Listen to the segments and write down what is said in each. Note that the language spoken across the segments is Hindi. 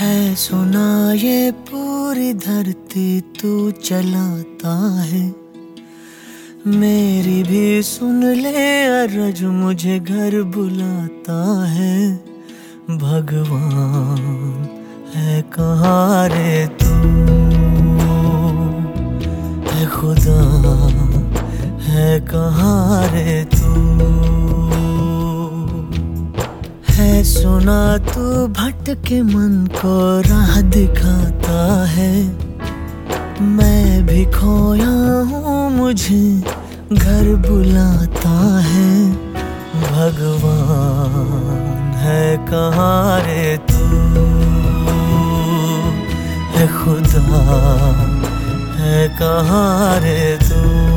है सुना ये पूरी धरती तू चलाता है। मेरी भी सुन ले अरज मुझे घर बुलाता है। भगवान है कहाँ रे तू? है खुदा है कहाँ रे तू? सुना तू भटके मन को राह दिखाता है। मैं भी खोया हूँ मुझे घर बुलाता है। भगवान है कहाँ रे तू? है खुदा, है कहाँ रे तू?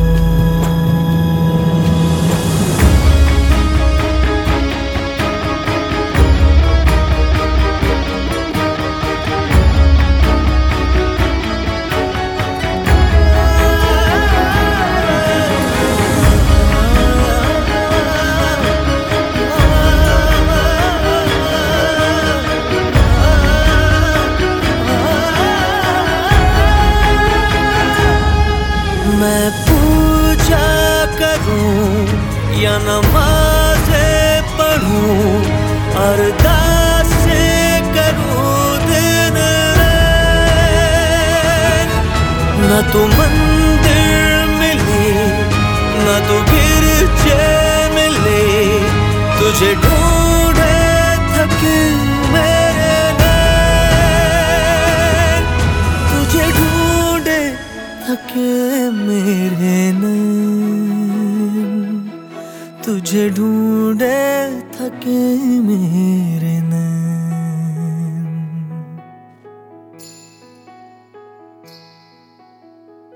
या नमाजे पढ़ूं, अरदास करूँ दिन न तो मंदिर मिले, न तो गिरजे मिले, तुझे ढूंढे थके मेरे तुझे ढूंढे थके मेरे नैन तुझे ढूंढे थके मेरे नैन।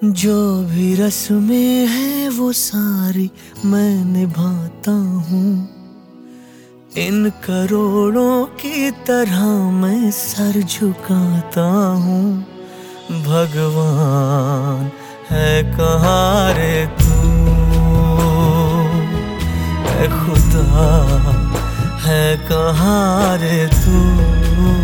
जो भी रस्में हैं वो सारी मैं निभाता हूँ। इन करोड़ों की तरह मैं सर झुकाता हूँ। भगवान है कहाँ रे तू है कहाँ रे तू?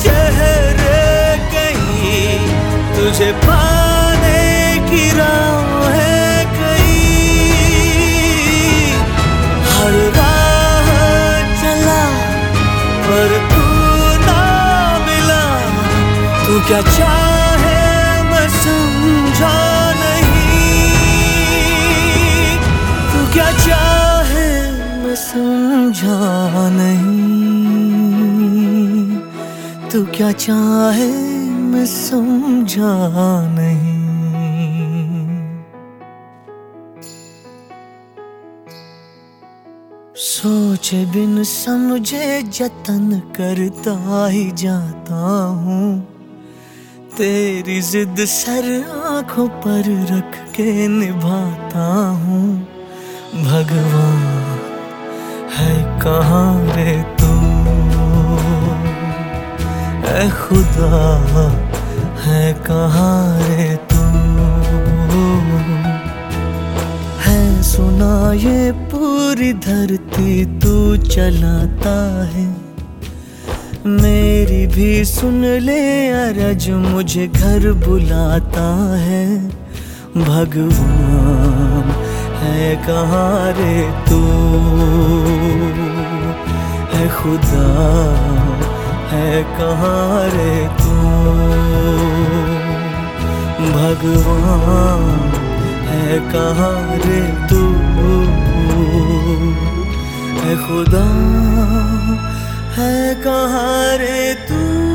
चेहरे कहीं तुझे पाने की राह है कहीं। हर राह चला, पर तू ना मिला। तू क्या चाहे, मैं समझा क्या चाहे, मैं समझा नहीं। तू क्या चाहे, मैं समझा नहीं। सोचे बिन समझे, जतन करता ही जाता हूँ। तेरी जिद सर आँखों पर रख के निभाता हूँ। भगवान, है कहाँ रे तू? खुदा है, कहाँ रे तू? है, सुना ये पूरी धरती तू चलाता है। मेरी भी सुन ले, अरज मुझे घर बुलाता है। भगवान है, कहाँ रे तू? है, खुदा है कहाँ रे तू? भगवान है कहाँ रे तू? है खुदा है कहाँ रे तू?